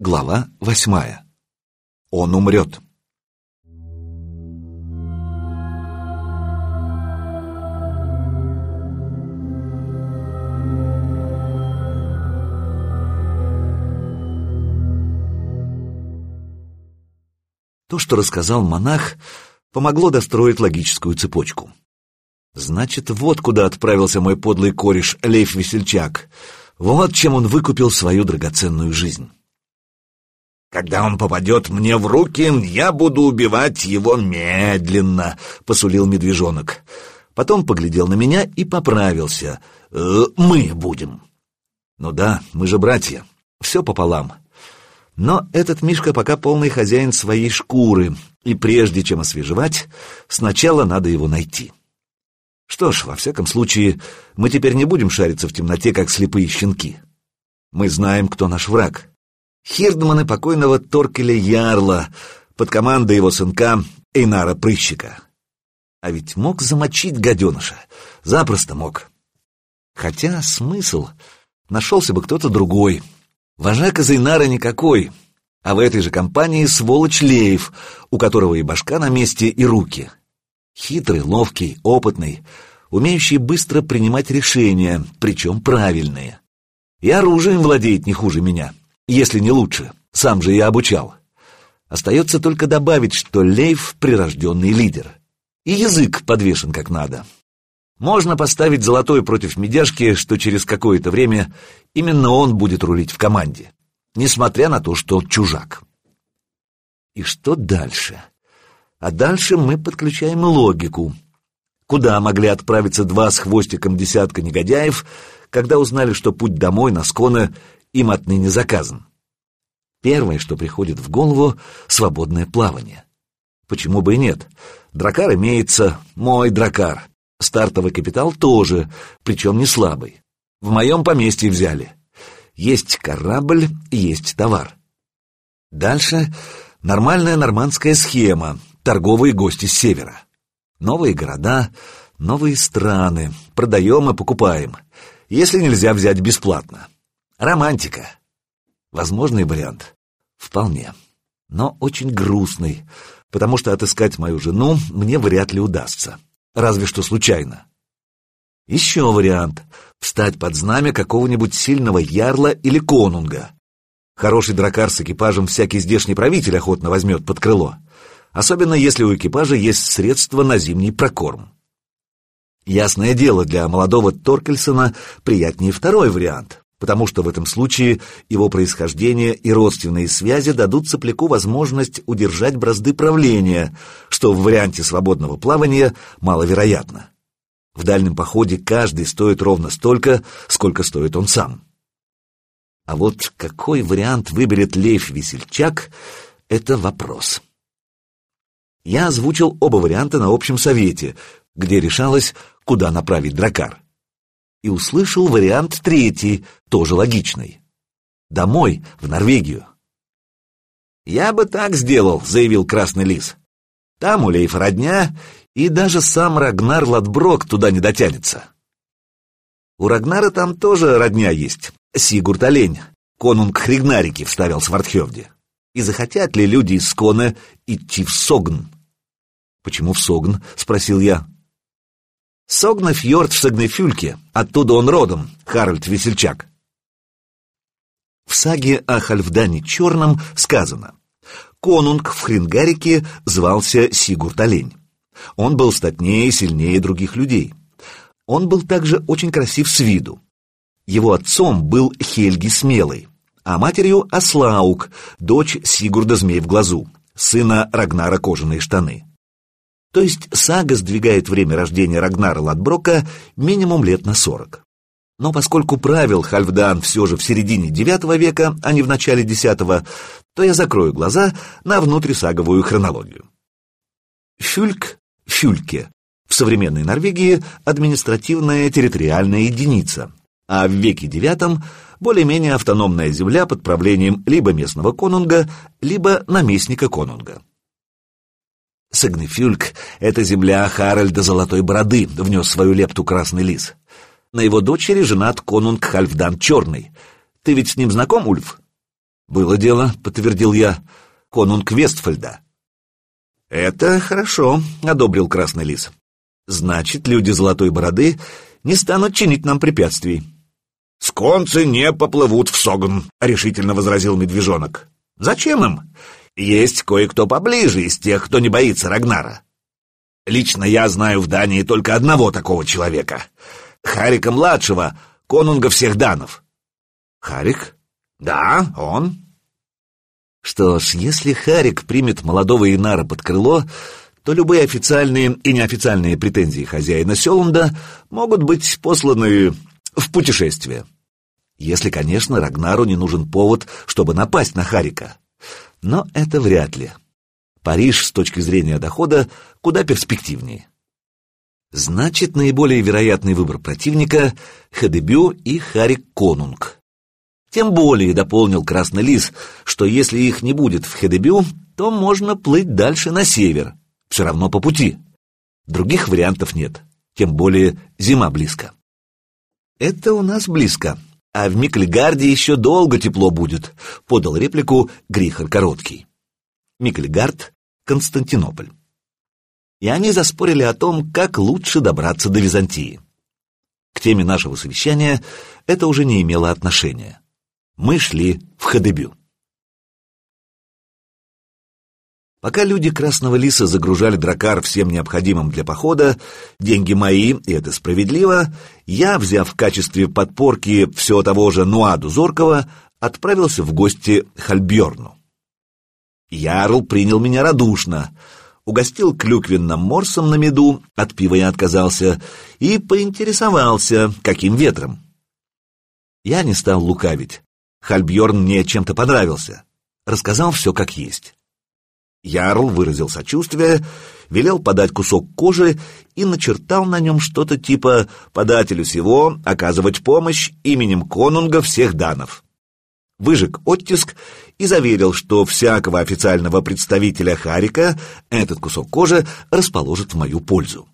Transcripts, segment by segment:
Глава восьмая. Он умрет. То, что рассказал монах, помогло достроить логическую цепочку. Значит, вот куда отправился мой подлый кореш Лейф Весельчак. Вот чем он выкупил свою драгоценную жизнь. «Когда он попадет мне в руки, я буду убивать его медленно», — посулил медвежонок. Потом поглядел на меня и поправился. «Э, «Мы будем». «Ну да, мы же братья. Все пополам». Но этот Мишка пока полный хозяин своей шкуры, и прежде чем освежевать, сначала надо его найти. Что ж, во всяком случае, мы теперь не будем шариться в темноте, как слепые щенки. Мы знаем, кто наш враг. Хирдманы покойного Торкеля Ярла под командой его сынка Эйнара Прыщика. А ведь мог замочить гаденыша. Запросто мог. Хотя смысл... Нашелся бы кто-то другой. Вожак из Эйнара никакой. А в этой же компании сволочь Леев, у которого и башка на месте, и руки. Хитрый, ловкий, опытный, умеющий быстро принимать решения, причем правильные. И оружием владеет не хуже меня если не лучше. Сам же я обучал. Остается только добавить, что Лейв — прирожденный лидер. И язык подвешен как надо. Можно поставить золотой против медяшки, что через какое-то время именно он будет рулить в команде, несмотря на то, что чужак. И что дальше? А дальше мы подключаем логику. Куда могли отправиться два с хвостиком десятка негодяев, когда узнали, что путь домой на Скона им отныне заказан. Первое, что приходит в голову — свободное плавание. Почему бы и нет? Дракар имеется, мой дракар. Стартовый капитал тоже, причем не слабый. В моем поместье взяли. Есть корабль, есть товар. Дальше нормальная нормандская схема, торговые гости с севера. Новые города, новые страны, продаем и покупаем, если нельзя взять бесплатно. Романтика. Возможный вариант. Вполне. Но очень грустный, потому что отыскать мою жену мне вряд ли удастся. Разве что случайно. Еще вариант — встать под знамя какого-нибудь сильного ярла или конунга. Хороший дракар с экипажем всякий здешний правитель охотно возьмет под крыло, особенно если у экипажа есть средства на зимний прокорм. Ясное дело, для молодого Торкельсона приятнее второй вариант потому что в этом случае его происхождение и родственные связи дадут сопляку возможность удержать бразды правления, что в варианте свободного плавания маловероятно. В дальнем походе каждый стоит ровно столько, сколько стоит он сам. А вот какой вариант выберет Лев Весельчак — это вопрос. Я озвучил оба варианта на общем совете, где решалось, куда направить дракар и услышал вариант третий, тоже логичный. Домой, в Норвегию. «Я бы так сделал», — заявил Красный Лис. «Там у Лейфа родня, и даже сам Рагнар Ладброк туда не дотянется». «У Рагнара там тоже родня есть, Сигурд Олень, конунг Хригнарики», — вставил Свардхевди. «И захотят ли люди из Скона идти в Согн?» «Почему в Согн?» — спросил я. Согнафьорд в Сагнефюльке, оттуда он родом, Харальд Весельчак. В саге о Хальфдане Черном сказано «Конунг в Хрингарике звался Сигурд Олень. Он был статнее и сильнее других людей. Он был также очень красив с виду. Его отцом был Хельги Смелый, а матерью Аслаук, дочь Сигурда Змей в глазу, сына Рагнара Кожаные штаны. То есть сага сдвигает время рождения Рагнара Ладброка минимум лет на сорок. Но поскольку правил Хальфдан все же в середине IX века, а не в начале X, то я закрою глаза на внутрисаговую хронологию. Фюльк, Фюльке, в современной Норвегии административная территориальная единица, а в веке IX более-менее автономная земля под правлением либо местного конунга, либо наместника конунга. Сагнефюльк — это земля Харальда Золотой Бороды, внес свою лепту Красный Лис. На его дочери женат конунг Хальфдан Черный. Ты ведь с ним знаком, Ульф? «Было дело», — подтвердил я, — «конунг Вестфальда». «Это хорошо», — одобрил Красный Лис. «Значит, люди Золотой Бороды не станут чинить нам препятствий». «Сконцы не поплывут в Согн», — решительно возразил медвежонок. «Зачем им? Есть кое-кто поближе из тех, кто не боится Рагнара. Лично я знаю в Дании только одного такого человека. Харика-младшего, конунга всех данов». «Харик?» «Да, он». Что ж, если Харик примет молодого Инара под крыло, то любые официальные и неофициальные претензии хозяина Селунда могут быть посланы в путешествие. Если, конечно, Рагнару не нужен повод, чтобы напасть на Харика. Но это вряд ли. Париж с точки зрения дохода куда перспективнее. Значит, наиболее вероятный выбор противника — Хедебю и Харик Конунг. Тем более дополнил Красный Лис, что если их не будет в Хедебю, то можно плыть дальше на север, все равно по пути. Других вариантов нет, тем более зима близко. Это у нас близко, а в Микльгарде еще долго тепло будет, подал реплику Грихар Короткий. Микльгард, Константинополь. И они заспорили о том, как лучше добраться до Византии. К теме нашего совещания это уже не имело отношения мы шли в Хадебю. Пока люди Красного Лиса загружали дракар всем необходимым для похода, деньги мои, и это справедливо, я, взяв в качестве подпорки все того же Нуаду Зоркова, отправился в гости Хальбьорну. Ярл принял меня радушно, угостил клюквенным морсом на меду, от пива я отказался, и поинтересовался, каким ветром. Я не стал лукавить. Хальбьорн мне чем-то понравился. Рассказал все как есть. Ярл выразил сочувствие, велел подать кусок кожи и начертал на нем что-то типа «подателю сего оказывать помощь именем конунга всех данов». Выжег оттиск и заверил, что всякого официального представителя Харика этот кусок кожи расположит в мою пользу.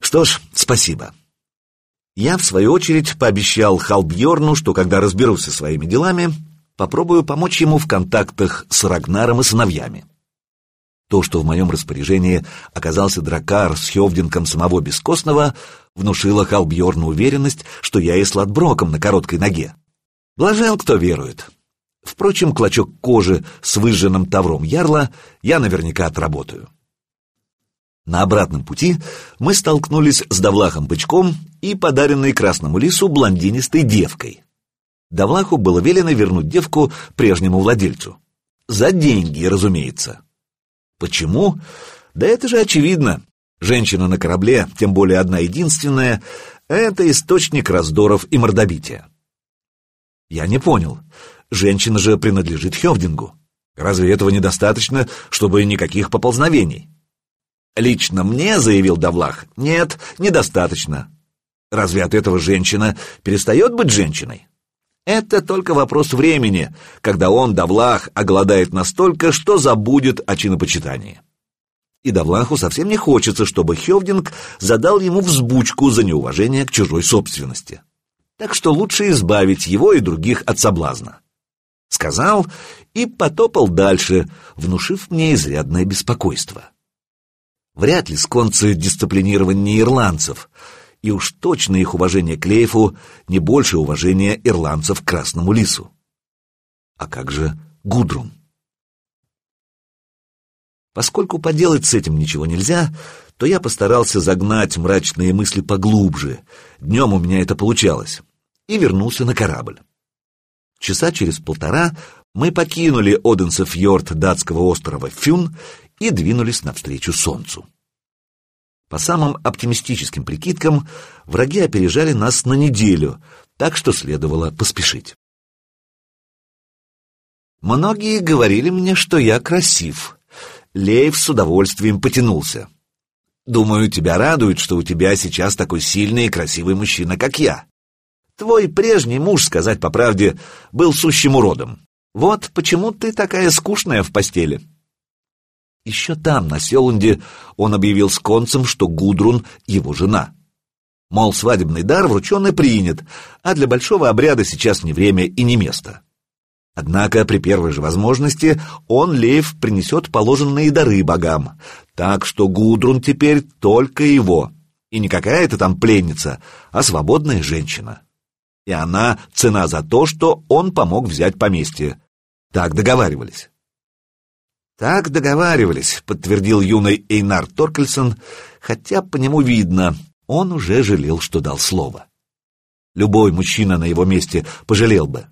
Что ж, спасибо. Я, в свою очередь, пообещал Халбьорну, что когда разберусь со своими делами, попробую помочь ему в контактах с Рагнаром и сыновьями. То, что в моем распоряжении оказался дракар с Хевдинком самого Бескостного, внушило Халбьорну уверенность, что я и с Ладброком на короткой ноге. Блажен, кто верует. Впрочем, клочок кожи с выжженным тавром ярла я наверняка отработаю. На обратном пути мы столкнулись с Давлахом Бычком и подаренной Красному Лису блондинистой девкой. Давлаху было велено вернуть девку прежнему владельцу. За деньги, разумеется. Почему? Да это же очевидно. Женщина на корабле, тем более одна единственная, это источник раздоров и мордобития. Я не понял. Женщина же принадлежит Хевдингу. Разве этого недостаточно, чтобы никаких поползновений? Лично мне, заявил Давлах, нет, недостаточно. Разве от этого женщина перестает быть женщиной? Это только вопрос времени, когда он, Давлах, оголодает настолько, что забудет о чинопочитании. И Давлаху совсем не хочется, чтобы Хевдинг задал ему взбучку за неуважение к чужой собственности. Так что лучше избавить его и других от соблазна. Сказал и потопал дальше, внушив мне изрядное беспокойство. Вряд ли сконцы дисциплинирование ирландцев, и уж точно их уважение к Лейфу не больше уважения ирландцев к Красному Лису. А как же Гудрун? Поскольку поделать с этим ничего нельзя, то я постарался загнать мрачные мысли поглубже, днем у меня это получалось, и вернулся на корабль. Часа через полтора мы покинули Оденсов фьорд датского острова Фюн и двинулись навстречу солнцу. По самым оптимистическим прикидкам, враги опережали нас на неделю, так что следовало поспешить. Многие говорили мне, что я красив. Лейв с удовольствием потянулся. Думаю, тебя радует, что у тебя сейчас такой сильный и красивый мужчина, как я. Твой прежний муж, сказать по правде, был сущим уродом. Вот почему ты такая скучная в постели. Еще там, на Селунде, он объявил с концем, что Гудрун — его жена. Мол, свадебный дар врученный принят, а для большого обряда сейчас не время и не место. Однако при первой же возможности он, Лев, принесет положенные дары богам, так что Гудрун теперь только его, и не какая-то там пленница, а свободная женщина. И она цена за то, что он помог взять поместье. Так договаривались. «Так договаривались», — подтвердил юный Эйнар Торкельсон, хотя по нему видно, он уже жалел, что дал слово. Любой мужчина на его месте пожалел бы.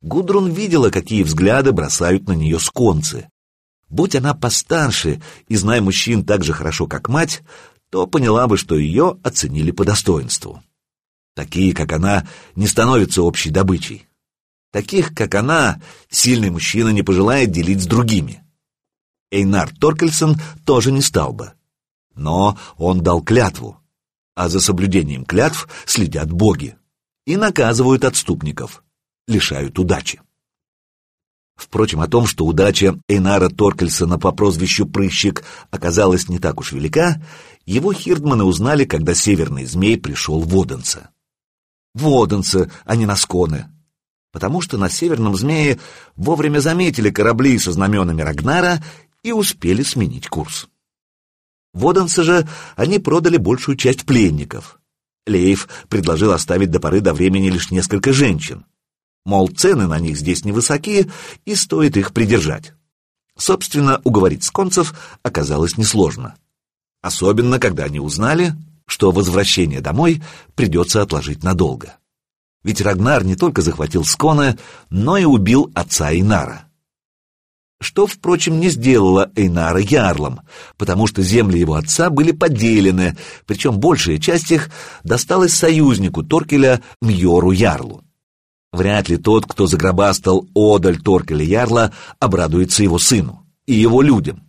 Гудрун видела, какие взгляды бросают на нее сконцы. Будь она постарше и зная мужчин так же хорошо, как мать, то поняла бы, что ее оценили по достоинству. Такие, как она, не становятся общей добычей. Таких, как она, сильный мужчина не пожелает делить с другими. Эйнар Торкельсон тоже не стал бы. Но он дал клятву, а за соблюдением клятв следят боги и наказывают отступников, лишают удачи. Впрочем, о том, что удача Эйнара Торкельсона по прозвищу Прыщик оказалась не так уж велика, его хирдманы узнали, когда северный змей пришел в Оденце. В Оденце, а не на Сконы. Потому что на северном змее вовремя заметили корабли со знаменами Рагнара и успели сменить курс. В Оденце же они продали большую часть пленников. Лейф предложил оставить до поры до времени лишь несколько женщин. Мол, цены на них здесь невысокие, и стоит их придержать. Собственно, уговорить сконцев оказалось несложно. Особенно, когда они узнали, что возвращение домой придется отложить надолго. Ведь Рагнар не только захватил Скона, но и убил отца Инара что, впрочем, не сделала Эйнара ярлом, потому что земли его отца были поделены, причем большая часть их досталась союзнику Торкеля Мьору Ярлу. Вряд ли тот, кто загробастал одаль Торкеля Ярла, обрадуется его сыну и его людям.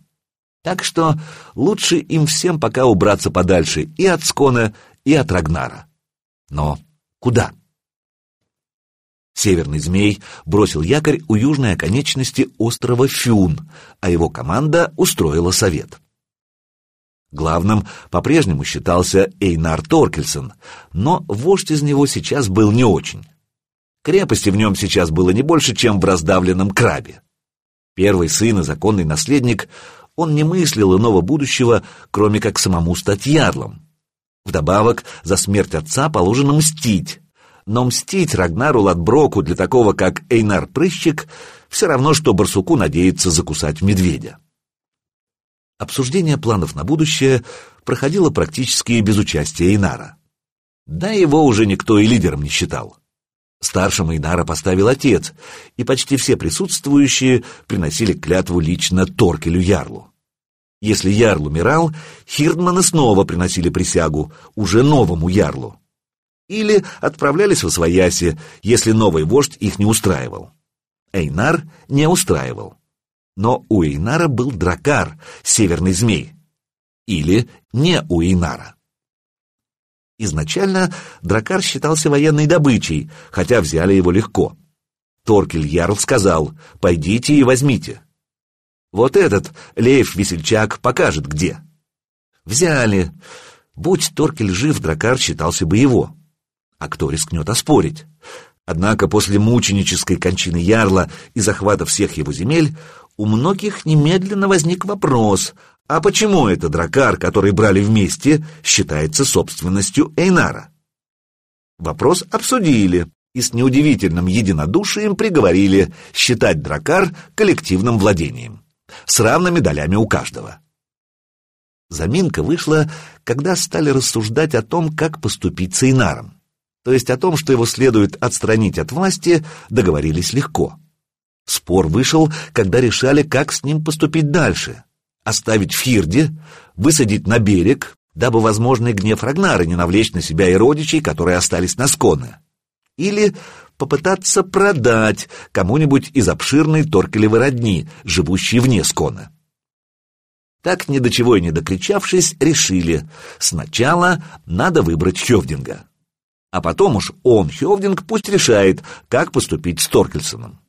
Так что лучше им всем пока убраться подальше и от Скона, и от Рагнара. Но куда? Северный змей бросил якорь у южной оконечности острова Фюн, а его команда устроила совет. Главным по-прежнему считался Эйнар Торкельсон, но вождь из него сейчас был не очень. Крепости в нем сейчас было не больше, чем в раздавленном крабе. Первый сын и законный наследник, он не мыслил иного будущего, кроме как самому стать ярлом. Вдобавок, за смерть отца положено мстить, но мстить Рагнару Ладброку для такого, как Эйнар Прыщик, все равно, что барсуку надеется закусать медведя. Обсуждение планов на будущее проходило практически без участия Эйнара. Да его уже никто и лидером не считал. Старшим Эйнара поставил отец, и почти все присутствующие приносили клятву лично Торкелю Ярлу. Если Ярл умирал, Хирдманы снова приносили присягу, уже новому Ярлу или отправлялись в Освояси, если новый вождь их не устраивал. Эйнар не устраивал. Но у Эйнара был дракар, северный змей. Или не у Эйнара. Изначально дракар считался военной добычей, хотя взяли его легко. Торкель Ярл сказал «пойдите и возьмите». Вот этот, Леев Весельчак, покажет где. Взяли. Будь Торкель жив, дракар считался бы его а кто рискнет оспорить? Однако после мученической кончины Ярла и захвата всех его земель у многих немедленно возник вопрос, а почему это дракар, который брали вместе, считается собственностью Эйнара? Вопрос обсудили и с неудивительным единодушием приговорили считать дракар коллективным владением, с равными долями у каждого. Заминка вышла, когда стали рассуждать о том, как поступить с Эйнаром то есть о том, что его следует отстранить от власти, договорились легко. Спор вышел, когда решали, как с ним поступить дальше. Оставить в Фирде, высадить на берег, дабы возможный гнев Рагнара не навлечь на себя и родичей, которые остались на Сконе. Или попытаться продать кому-нибудь из обширной Торкелевой родни, живущей вне Скона. Так, ни до чего и не докричавшись, решили, сначала надо выбрать Хевдинга а потом уж он, Хевдинг, пусть решает, как поступить с Торкельсоном.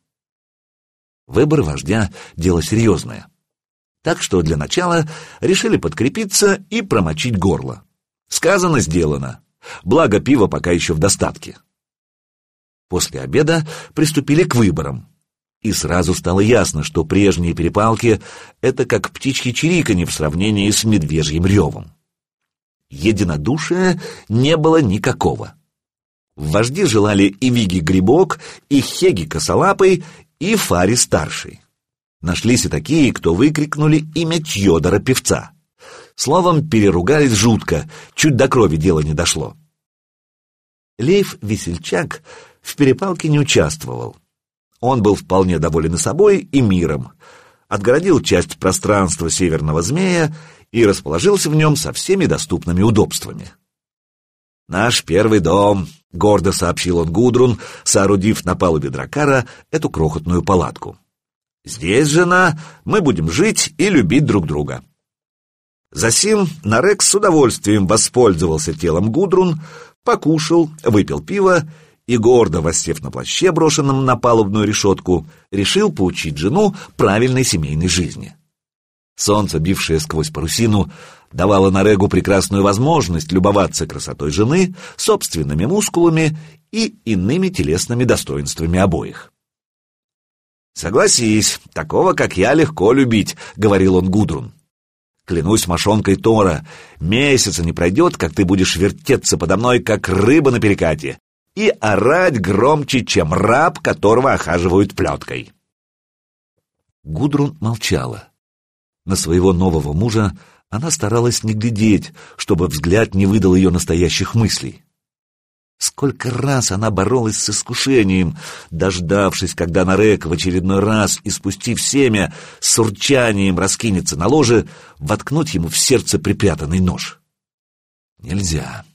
Выбор вождя — дело серьезное. Так что для начала решили подкрепиться и промочить горло. Сказано, сделано. Благо пива пока еще в достатке. После обеда приступили к выборам. И сразу стало ясно, что прежние перепалки — это как птички чириканье в сравнении с медвежьим ревом. Единодушия не было никакого. Вожди желали и Виги Грибок, и Хеги Косолапый, и Фари Старший. Нашлись и такие, кто выкрикнули имя Тьодора Певца. Словом, переругались жутко, чуть до крови дело не дошло. Лейф Весельчак в перепалке не участвовал. Он был вполне доволен и собой, и миром. Отгородил часть пространства северного змея и расположился в нем со всеми доступными удобствами. «Наш первый дом», — гордо сообщил он Гудрун, соорудив на палубе дракара эту крохотную палатку. «Здесь, жена, мы будем жить и любить друг друга». Засим Нарек с удовольствием воспользовался телом Гудрун, покушал, выпил пиво и, гордо воссев на плаще, брошенном на палубную решетку, решил поучить жену правильной семейной жизни. Солнце, бившее сквозь парусину, давало Нарегу прекрасную возможность любоваться красотой жены, собственными мускулами и иными телесными достоинствами обоих. «Согласись, такого, как я, легко любить», — говорил он Гудрун. Клянусь мошонкой Тора, месяца не пройдет, как ты будешь вертеться подо мной, как рыба на перекате, и орать громче, чем раб, которого охаживают плеткой. Гудрун молчала. На своего нового мужа она старалась не глядеть, чтобы взгляд не выдал ее настоящих мыслей. Сколько раз она боролась с искушением, дождавшись, когда Нарек в очередной раз, испустив семя, с урчанием раскинется на ложе, воткнуть ему в сердце припрятанный нож. Нельзя.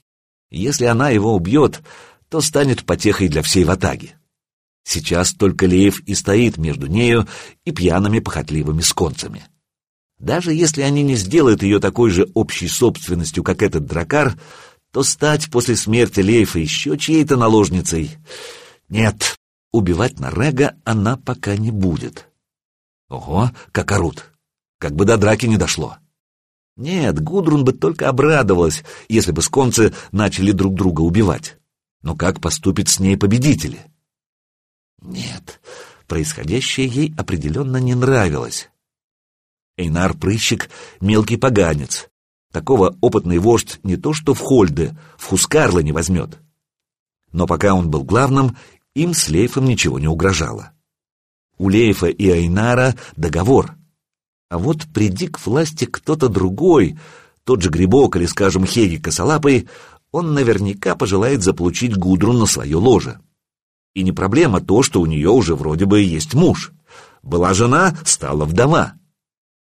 Если она его убьет, то станет потехой для всей ватаги. Сейчас только Леев и стоит между нею и пьяными похотливыми сконцами. Даже если они не сделают ее такой же общей собственностью, как этот дракар, то стать после смерти Лейфа еще чьей-то наложницей. Нет, убивать Нарега она пока не будет. Ого, как орут. Как бы до драки не дошло. Нет, Гудрун бы только обрадовалась, если бы сконцы начали друг друга убивать. Но как поступит с ней победители? Нет, происходящее ей определенно не нравилось. Эйнар Прыщик — мелкий поганец, Такого опытный вождь не то что в Хольде, в Хускарло не возьмет. Но пока он был главным, им с Лейфом ничего не угрожало. У Лейфа и Айнара договор. А вот приди к власти кто-то другой, тот же Грибок или, скажем, Хеги Косолапый, он наверняка пожелает заполучить Гудрун на свое ложе. И не проблема то, что у нее уже вроде бы есть муж. Была жена, стала вдова.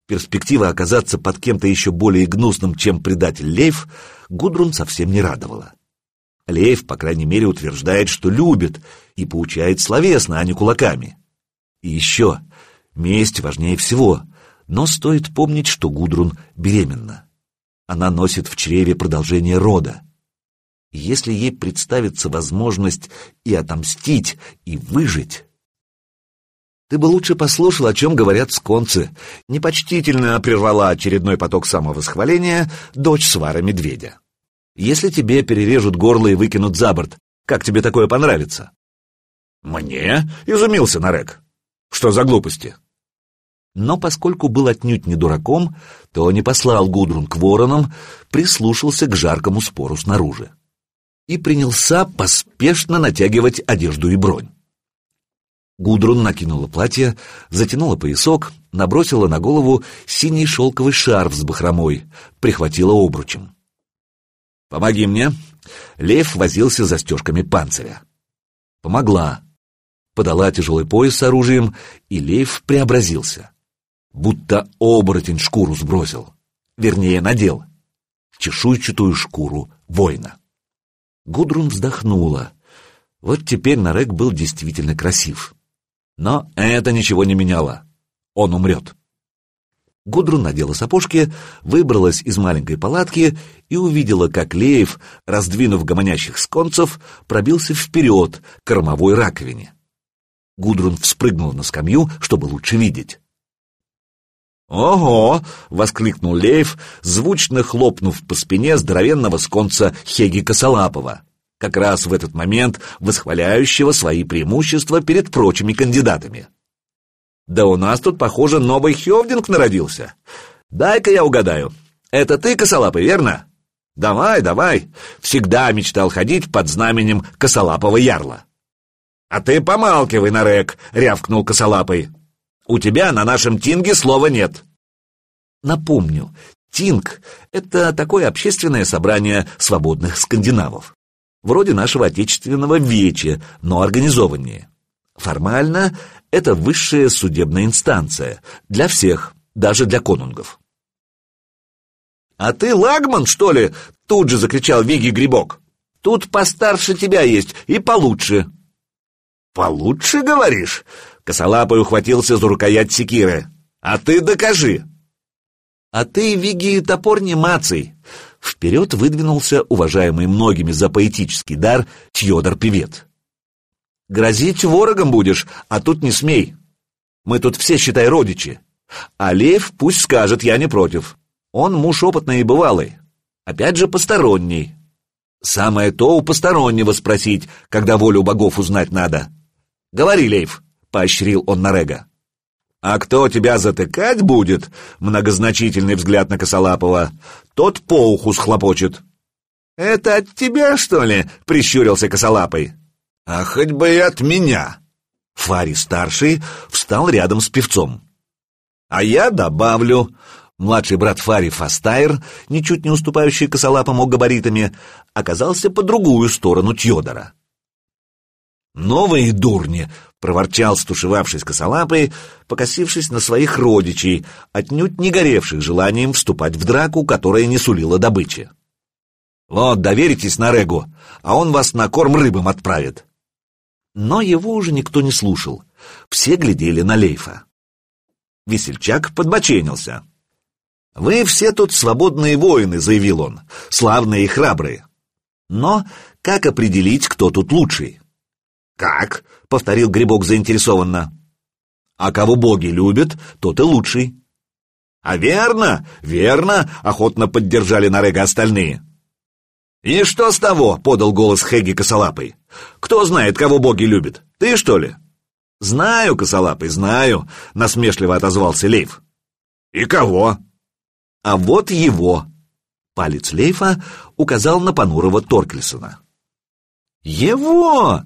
Перспектива оказаться под кем-то еще более гнусным, чем предатель Лейф, Гудрун совсем не радовала. Лейф, по крайней мере, утверждает, что любит, и поучает словесно, а не кулаками. И еще, месть важнее всего, но стоит помнить, что Гудрун беременна. Она носит в чреве продолжение рода. Если ей представится возможность и отомстить, и выжить, ты бы лучше послушал, о чем говорят сконцы. Непочтительно прервала очередной поток самовосхваления дочь свара медведя. Если тебе перережут горло и выкинут за борт, как тебе такое понравится? Мне? Изумился Нарек. Что за глупости? Но поскольку был отнюдь не дураком, то не послал Гудрун к воронам, прислушался к жаркому спору снаружи. И принялся поспешно натягивать одежду и бронь. Гудрун накинула платье, затянула поясок, набросила на голову синий шелковый шарф с бахромой, прихватила обручем. «Помоги мне!» Лев возился с застежками панциря. Помогла. Подала тяжелый пояс с оружием, и Лев преобразился. Будто оборотень шкуру сбросил. Вернее, надел. Чешуйчатую шкуру воина. Гудрун вздохнула. Вот теперь Нарек был действительно красив. Но это ничего не меняло. Он умрет. Гудрун надела сапожки, выбралась из маленькой палатки и увидела, как Леев, раздвинув гомонящих сконцев, пробился вперед к кормовой раковине. Гудрун вспрыгнула на скамью, чтобы лучше видеть. «Ого!» — воскликнул Леев, звучно хлопнув по спине здоровенного сконца Хеги Косолапова как раз в этот момент восхваляющего свои преимущества перед прочими кандидатами. Да у нас тут, похоже, новый Хевдинг народился. Дай-ка я угадаю. Это ты, косолапый, верно? Давай, давай. Всегда мечтал ходить под знаменем косолапого ярла. А ты помалкивай, Нарек, рявкнул косолапый. У тебя на нашем тинге слова нет. Напомню, тинг — это такое общественное собрание свободных скандинавов. Вроде нашего отечественного вече, но организованнее. Формально это высшая судебная инстанция для всех, даже для конунгов. «А ты лагман, что ли?» — тут же закричал Виги Грибок. «Тут постарше тебя есть и получше». «Получше, говоришь?» — косолапый ухватился за рукоять секиры. «А ты докажи!» «А ты, Виги, топор не мацай!» Вперед выдвинулся уважаемый многими за поэтический дар Тьодор Певет. «Грозить ворогом будешь, а тут не смей. Мы тут все, считай, родичи. А Лев пусть скажет, я не против. Он муж опытный и бывалый. Опять же, посторонний. Самое то у постороннего спросить, когда волю богов узнать надо. Говори, Лейв, — поощрил он Нарега. «А кто тебя затыкать будет?» — многозначительный взгляд на Косолапова. «Тот по уху схлопочет». «Это от тебя, что ли?» — прищурился Косолапый. «А хоть бы и от меня». Фари-старший встал рядом с певцом. «А я добавлю. Младший брат Фари Фастайр, ничуть не уступающий косолапому габаритами, оказался по другую сторону Тьодора. «Новые дурни!» — проворчал, стушевавшись косолапой, покосившись на своих родичей, отнюдь не горевших желанием вступать в драку, которая не сулила добычи. «Вот, доверитесь Нарегу, а он вас на корм рыбам отправит». Но его уже никто не слушал, все глядели на Лейфа. Весельчак подбоченился. «Вы все тут свободные воины», — заявил он, — «славные и храбрые. Но как определить, кто тут лучший?» «Как?» — повторил Грибок заинтересованно. «А кого боги любят, тот и лучший». «А верно, верно!» — охотно поддержали Нарега остальные. «И что с того?» — подал голос Хеги Косолапый. «Кто знает, кого боги любят? Ты, что ли?» «Знаю, Косолапый, знаю», — насмешливо отозвался Лейф. «И кого?» а вот его. Палец Лейфа указал на понурого Торкельсона. Его!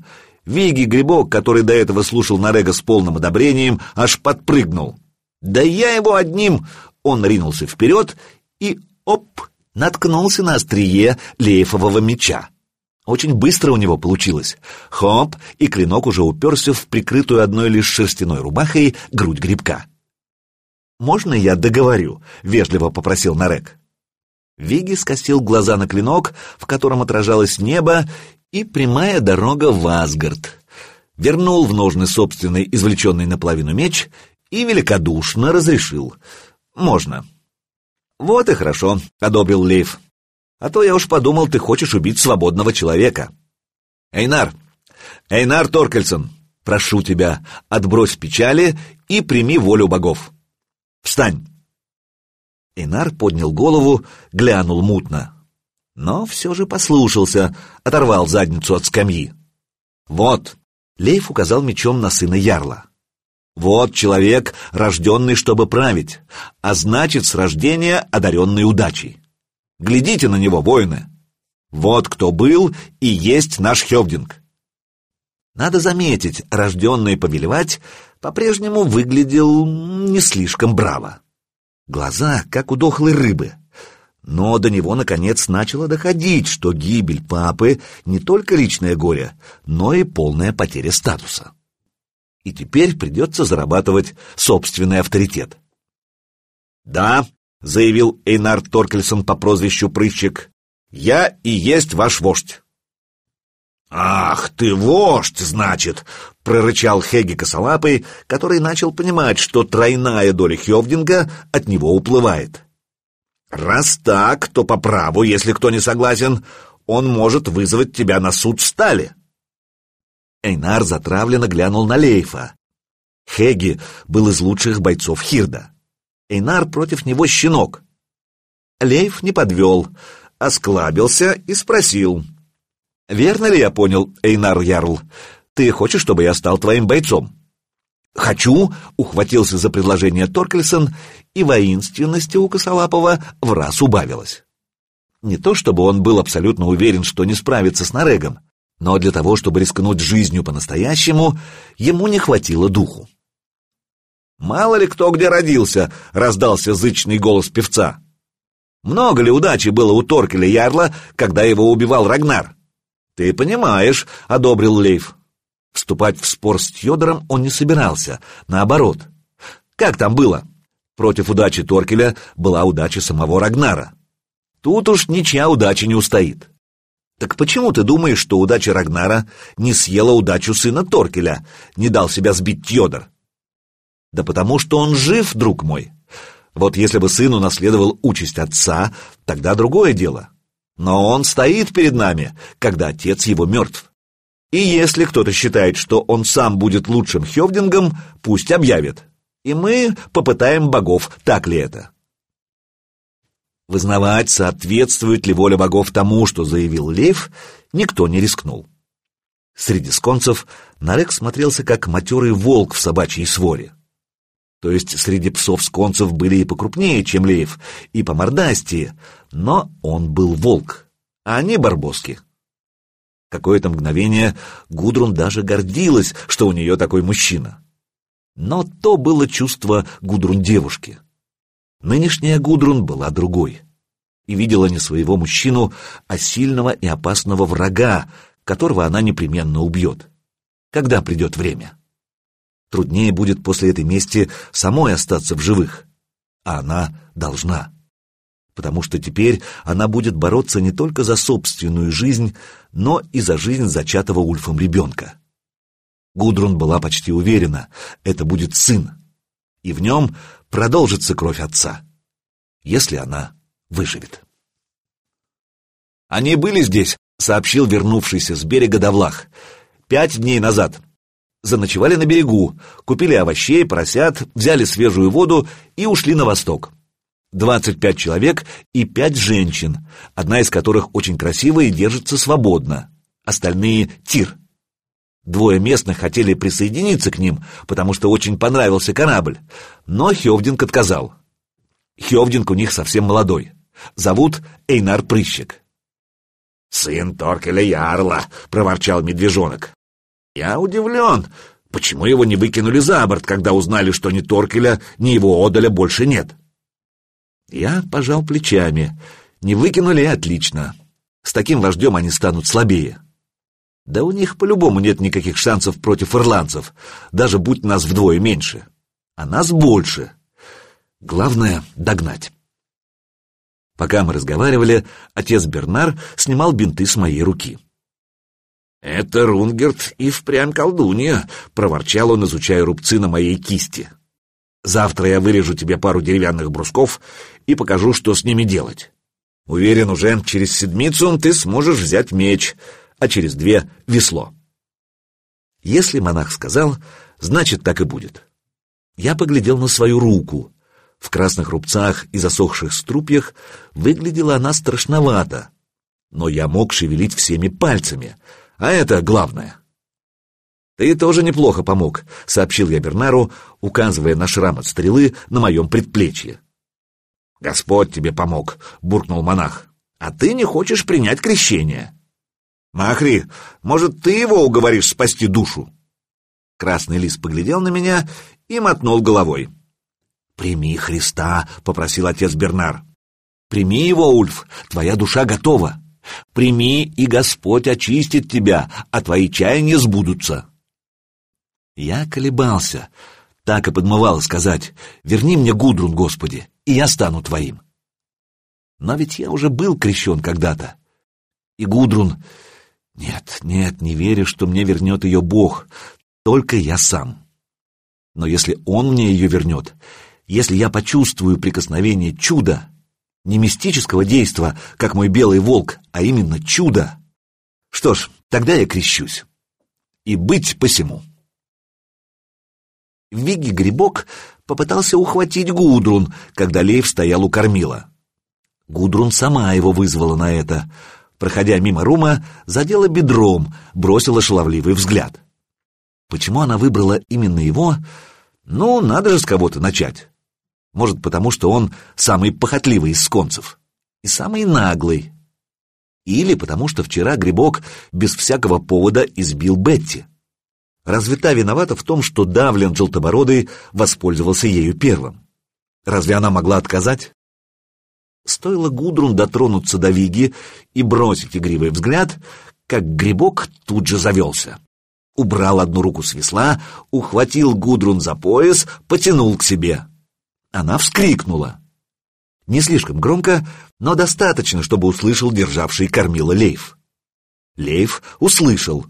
Виги Грибок, который до этого слушал Нарега с полным одобрением, аж подпрыгнул. Да я его одним! Он ринулся вперед и, оп, наткнулся на острие лейфового меча. Очень быстро у него получилось. Хоп, и клинок уже уперся в прикрытую одной лишь шерстяной рубахой грудь грибка. «Можно я договорю?» — вежливо попросил Нарек. Виги скосил глаза на клинок, в котором отражалось небо, и прямая дорога в Асгард. Вернул в ножны собственный извлеченный наполовину меч и великодушно разрешил. «Можно». «Вот и хорошо», — одобрил Лейв. «А то я уж подумал, ты хочешь убить свободного человека». «Эйнар! Эйнар Торкельсон! Прошу тебя, отбрось печали и прими волю богов». Встань!» Инар поднял голову, глянул мутно. Но все же послушался, оторвал задницу от скамьи. «Вот!» — Лейф указал мечом на сына Ярла. «Вот человек, рожденный, чтобы править, а значит, с рождения одаренный удачей. Глядите на него, воины! Вот кто был и есть наш Хевдинг!» Надо заметить, рожденный повелевать по-прежнему выглядел не слишком браво. Глаза, как у дохлой рыбы. Но до него, наконец, начало доходить, что гибель папы не только личное горе, но и полная потеря статуса. И теперь придется зарабатывать собственный авторитет. «Да», — заявил Эйнард Торкельсон по прозвищу Прыщик, — «я и есть ваш вождь». «Ах ты вождь, значит!» — прорычал Хеги косолапый, который начал понимать, что тройная доля Хевдинга от него уплывает. «Раз так, то по праву, если кто не согласен, он может вызвать тебя на суд стали». Эйнар затравленно глянул на Лейфа. Хеги был из лучших бойцов Хирда. Эйнар против него щенок. Лейф не подвел, осклабился и спросил — Верно ли я понял, Эйнар Ярл? Ты хочешь, чтобы я стал твоим бойцом? «Хочу!» — ухватился за предложение Торкельсон, и воинственности у Косолапова в раз убавилась. Не то чтобы он был абсолютно уверен, что не справится с Нарегом, но для того, чтобы рискнуть жизнью по-настоящему, ему не хватило духу. «Мало ли кто где родился!» — раздался зычный голос певца. «Много ли удачи было у Торкеля Ярла, когда его убивал Рагнар?» «Ты понимаешь», — одобрил Лейф. Вступать в спор с Тьодором он не собирался, наоборот. Как там было? Против удачи Торкеля была удача самого Рагнара. Тут уж ничья удача не устоит. Так почему ты думаешь, что удача Рагнара не съела удачу сына Торкеля, не дал себя сбить Тьодор? Да потому что он жив, друг мой. Вот если бы сын унаследовал участь отца, тогда другое дело. Но он стоит перед нами, когда отец его мертв. И если кто-то считает, что он сам будет лучшим Хевдингом, пусть объявит. И мы попытаем богов, так ли это. Вызнавать, соответствует ли воля богов тому, что заявил Лев, никто не рискнул. Среди сконцев Нарек смотрелся как матерый волк в собачьей своре. То есть среди псов-сконцев были и покрупнее, чем Лев, и по мордастии, но он был волк, а они барбоски. Какое-то мгновение Гудрун даже гордилась, что у нее такой мужчина. Но то было чувство Гудрун девушки. Нынешняя Гудрун была другой и видела не своего мужчину, а сильного и опасного врага, которого она непременно убьет, когда придет время. Труднее будет после этой мести самой остаться в живых, а она должна потому что теперь она будет бороться не только за собственную жизнь, но и за жизнь зачатого Ульфом ребенка. Гудрун была почти уверена, это будет сын, и в нем продолжится кровь отца, если она выживет. «Они были здесь», — сообщил вернувшийся с берега Давлах. «Пять дней назад. Заночевали на берегу, купили овощей, поросят, взяли свежую воду и ушли на восток. 25 человек и 5 женщин, одна из которых очень красивая и держится свободно. Остальные — тир. Двое местных хотели присоединиться к ним, потому что очень понравился корабль, но Хевдинг отказал. Хевдинг у них совсем молодой. Зовут Эйнар Прыщик. «Сын Торкеля Ярла», — проворчал медвежонок. «Я удивлен, почему его не выкинули за борт, когда узнали, что ни Торкеля, ни его Одаля больше нет?» Я пожал плечами. Не выкинули — отлично. С таким вождем они станут слабее. Да у них по-любому нет никаких шансов против ирландцев, даже будь нас вдвое меньше. А нас больше. Главное — догнать. Пока мы разговаривали, отец Бернар снимал бинты с моей руки. «Это Рунгерт и впрямь колдунья», — проворчал он, изучая рубцы на моей кисти. Завтра я вырежу тебе пару деревянных брусков и покажу, что с ними делать. Уверен, уже через седмицу ты сможешь взять меч, а через две — весло. Если монах сказал, значит, так и будет. Я поглядел на свою руку. В красных рубцах и засохших струпьях выглядела она страшновато. Но я мог шевелить всеми пальцами, а это главное. «Ты тоже неплохо помог», — сообщил я Бернару, указывая на шрам от стрелы на моем предплечье. «Господь тебе помог», — буркнул монах. «А ты не хочешь принять крещение». «Махри, может, ты его уговоришь спасти душу?» Красный лис поглядел на меня и мотнул головой. «Прими Христа», — попросил отец Бернар. «Прими его, Ульф, твоя душа готова. Прими, и Господь очистит тебя, а твои чаяния сбудутся». Я колебался, так и подмывало сказать «Верни мне Гудрун, Господи, и я стану Твоим». Но ведь я уже был крещен когда-то. И Гудрун... Нет, нет, не верю, что мне вернет ее Бог, только я сам. Но если Он мне ее вернет, если я почувствую прикосновение чуда, не мистического действа, как мой белый волк, а именно чуда, что ж, тогда я крещусь. И быть посему. Вигги Грибок попытался ухватить Гудрун, когда Лейв стоял у кормила. Гудрун сама его вызвала на это. Проходя мимо Рума, задела бедром, бросила шаловливый взгляд. Почему она выбрала именно его? Ну, надо же с кого-то начать. Может, потому что он самый похотливый из сконцев и самый наглый. Или потому что вчера Грибок без всякого повода избил Бетти. Разве та виновата в том, что Давлен Желтобородый воспользовался ею первым? Разве она могла отказать? Стоило Гудрун дотронуться до Виги и бросить игривый взгляд, как Грибок тут же завелся. Убрал одну руку с весла, ухватил Гудрун за пояс, потянул к себе. Она вскрикнула. Не слишком громко, но достаточно, чтобы услышал державший кормила Лейф. Лейф услышал.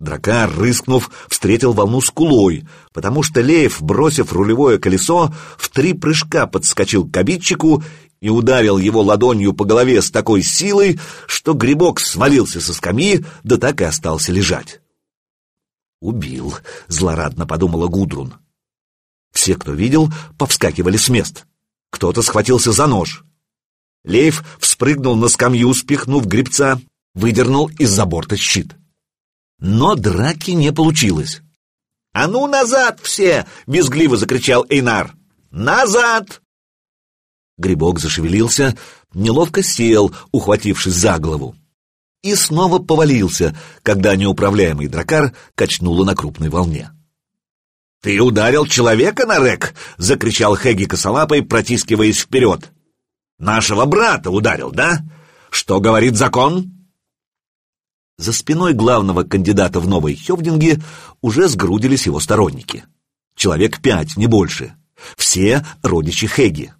Дракар, рыскнув, встретил волну скулой, потому что Лейф, бросив рулевое колесо, в три прыжка подскочил к обидчику и ударил его ладонью по голове с такой силой, что грибок свалился со скамьи, да так и остался лежать. «Убил», — злорадно подумала Гудрун. Все, кто видел, повскакивали с мест. Кто-то схватился за нож. Лейф вспрыгнул на скамью, спихнув гребца, выдернул из-за борта щит. Но драки не получилось. «А ну назад все!» — визгливо закричал Эйнар. «Назад!» Грибок зашевелился, неловко сел, ухватившись за голову. И снова повалился, когда неуправляемый дракар качнуло на крупной волне. «Ты ударил человека, Нарек!» — закричал Хеги косолапой, протискиваясь вперед. «Нашего брата ударил, да? Что говорит закон?» За спиной главного кандидата в новой Хевдинге уже сгрудились его сторонники. Человек пять, не больше. Все родичи Хеги.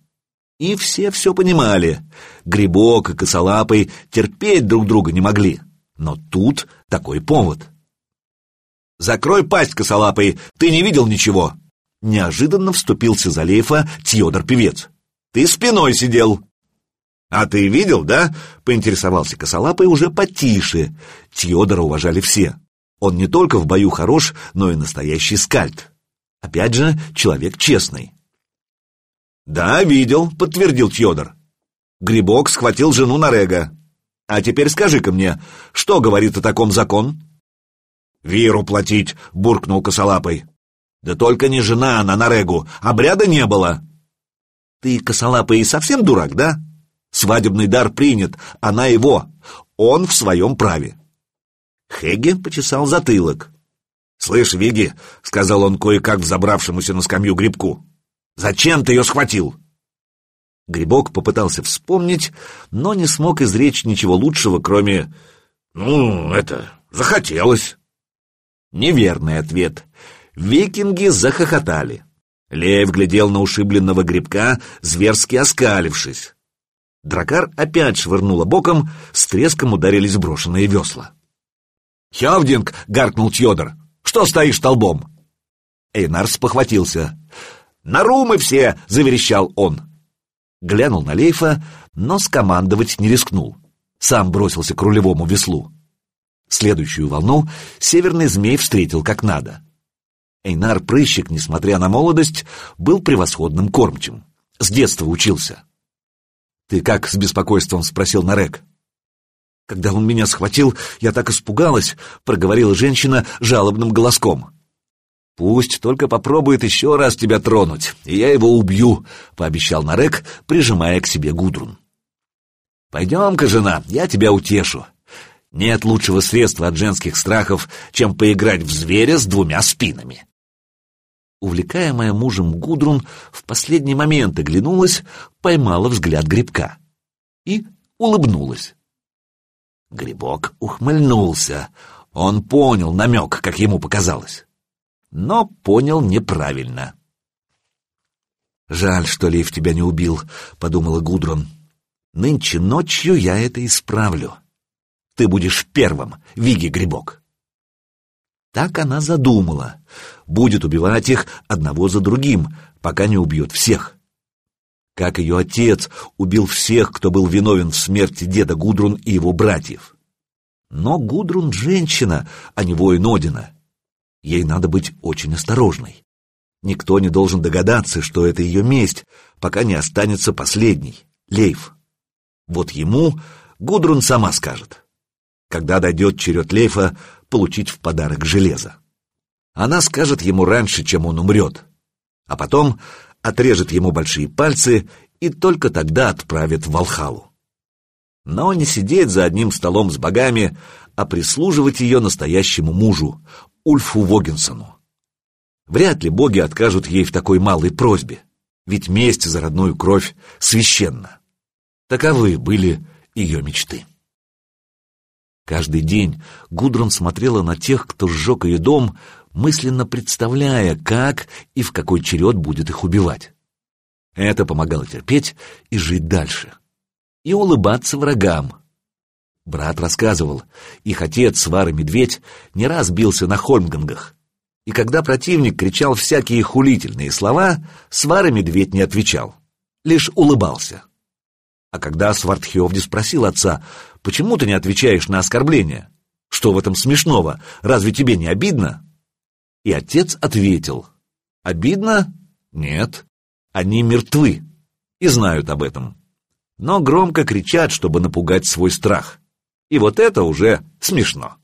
И все все понимали. Грибок и косолапый терпеть друг друга не могли. Но тут такой повод. «Закрой пасть, косолапый, ты не видел ничего!» Неожиданно вступился за Лейфа Тьодор-певец. «Ты спиной сидел!» «А ты видел, да?» — поинтересовался косолапый уже потише. Тьодора уважали все. Он не только в бою хорош, но и настоящий скальд. Опять же, человек честный. «Да, видел», — подтвердил Тьодор. Грибок схватил жену Нарега. «А теперь скажи-ка мне, что говорит о таком закон?» «Виру платить!» — буркнул косолапый. «Да только не жена она на Регу, обряда не было!» «Ты, косолапый, совсем дурак, да? Свадебный дар принят, она его, он в своем праве!» Хеги почесал затылок. «Слышь, Виги», — сказал он кое-как взобравшемуся на скамью грибку, — «зачем ты ее схватил?» Грибок попытался вспомнить, но не смог изречь ничего лучшего, кроме... «Ну, это... захотелось». Неверный ответ. Викинги захохотали. Лев глядел на ушибленного грибка, зверски оскалившись. Дракар опять швырнула боком, с треском ударились брошенные весла. «Хевдинг!» — гаркнул Тьодор. «Что стоишь столбом?» Эйнар спохватился. «На румы все!» — заверещал он. Глянул на Лейфа, но скомандовать не рискнул. Сам бросился к рулевому веслу. Следующую волну северный змей встретил как надо. Эйнар Прыщик, несмотря на молодость, был превосходным кормчим. С детства учился. «Ты как?» — с беспокойством спросил Нарек. «Когда он меня схватил, я так испугалась», — проговорила женщина жалобным голоском. «Пусть только попробует еще раз тебя тронуть, и я его убью», — пообещал Нарек, прижимая к себе Гудрун. «Пойдем-ка, жена, я тебя утешу. Нет лучшего средства от женских страхов, чем поиграть в зверя с двумя спинами. Увлекаемая мужем Гудрун в последний момент оглянулась, поймала взгляд грибка и улыбнулась. Грибок ухмыльнулся. Он понял намек, как ему показалось. Но понял неправильно. «Жаль, что Лев тебя не убил», — подумала Гудрун. «Нынче ночью я это исправлю». Ты будешь первым, Виги Грибок. Так она задумала. Будет убивать их одного за другим, пока не убьет всех. Как ее отец убил всех, кто был виновен в смерти деда Гудрун и его братьев. Но Гудрун — женщина, а не воин Одина. Ей надо быть очень осторожной. Никто не должен догадаться, что это ее месть, пока не останется последний, Лейф. Вот ему Гудрун сама скажет когда дойдет черед Лейфа получить в подарок железо. Она скажет ему раньше, чем он умрет, а потом отрежет ему большие пальцы и только тогда отправит в Валхалу. Но не сидеть за одним столом с богами, а прислуживать ее настоящему мужу, Ульфу Вогинсону. Вряд ли боги откажут ей в такой малой просьбе, ведь месть за родную кровь священна. Таковы были ее мечты. Каждый день Гудрон смотрела на тех, кто сжег ее дом, мысленно представляя, как и в какой черед будет их убивать. Это помогало терпеть и жить дальше. И улыбаться врагам. Брат рассказывал, их отец, Свара Медведь, не раз бился на Хольмгангах. И когда противник кричал всякие хулительные слова, Свара Медведь не отвечал, лишь улыбался. А когда Свардхевди спросил отца, почему ты не отвечаешь на оскорбления? Что в этом смешного? Разве тебе не обидно? И отец ответил, обидно? Нет, они мертвы и знают об этом. Но громко кричат, чтобы напугать свой страх. И вот это уже смешно.